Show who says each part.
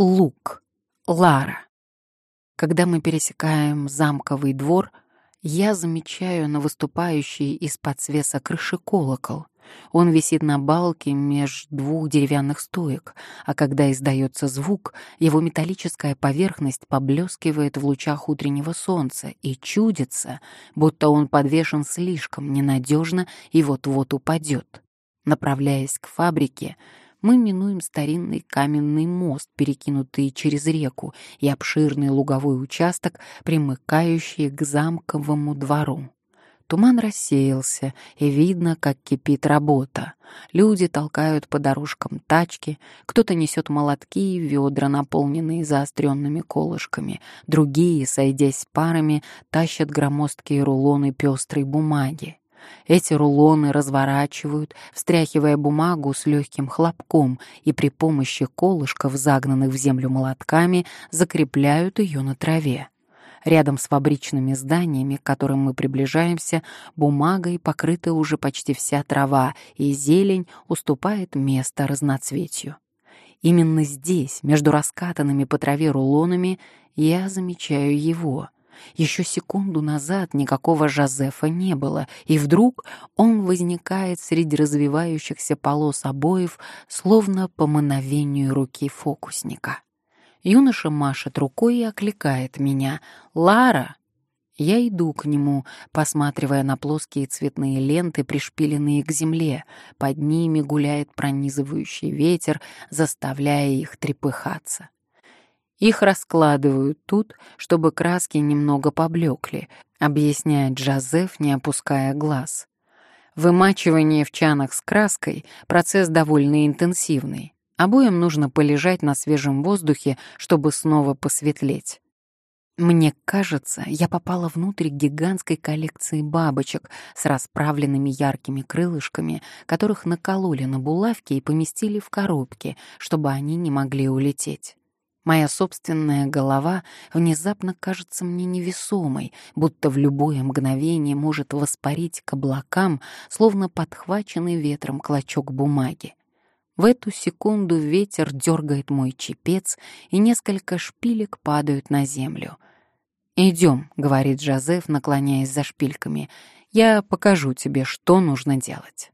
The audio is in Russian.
Speaker 1: Лук. Лара. Когда мы пересекаем замковый двор, я замечаю на выступающий из-под свеса крыши колокол. Он висит на балке меж двух деревянных стоек, а когда издается звук, его металлическая поверхность поблескивает в лучах утреннего солнца и чудится, будто он подвешен слишком ненадежно и вот-вот упадет. Направляясь к фабрике, мы минуем старинный каменный мост, перекинутый через реку, и обширный луговой участок, примыкающий к замковому двору. Туман рассеялся, и видно, как кипит работа. Люди толкают по дорожкам тачки, кто-то несет молотки и ведра, наполненные заостренными колышками, другие, сойдясь парами, тащат громоздкие рулоны пестрой бумаги. Эти рулоны разворачивают, встряхивая бумагу с легким хлопком, и при помощи колышков, загнанных в землю молотками, закрепляют ее на траве. Рядом с фабричными зданиями, к которым мы приближаемся, бумагой покрыта уже почти вся трава, и зелень уступает место разноцветию. Именно здесь, между раскатанными по траве рулонами, я замечаю его — еще секунду назад никакого Жозефа не было, и вдруг он возникает среди развивающихся полос обоев, словно по мановению руки фокусника. Юноша машет рукой и окликает меня. «Лара!» Я иду к нему, посматривая на плоские цветные ленты, пришпиленные к земле. Под ними гуляет пронизывающий ветер, заставляя их трепыхаться. Их раскладывают тут, чтобы краски немного поблекли, объясняет Джозеф, не опуская глаз. Вымачивание в чанах с краской — процесс довольно интенсивный. Обоим нужно полежать на свежем воздухе, чтобы снова посветлеть. Мне кажется, я попала внутрь гигантской коллекции бабочек с расправленными яркими крылышками, которых накололи на булавки и поместили в коробки, чтобы они не могли улететь. Моя собственная голова внезапно кажется мне невесомой, будто в любое мгновение может воспарить к облакам, словно подхваченный ветром клочок бумаги. В эту секунду ветер дергает мой чепец, и несколько шпилек падают на землю. «Идем», — говорит Жозеф, наклоняясь за шпильками, — «я покажу тебе, что нужно делать».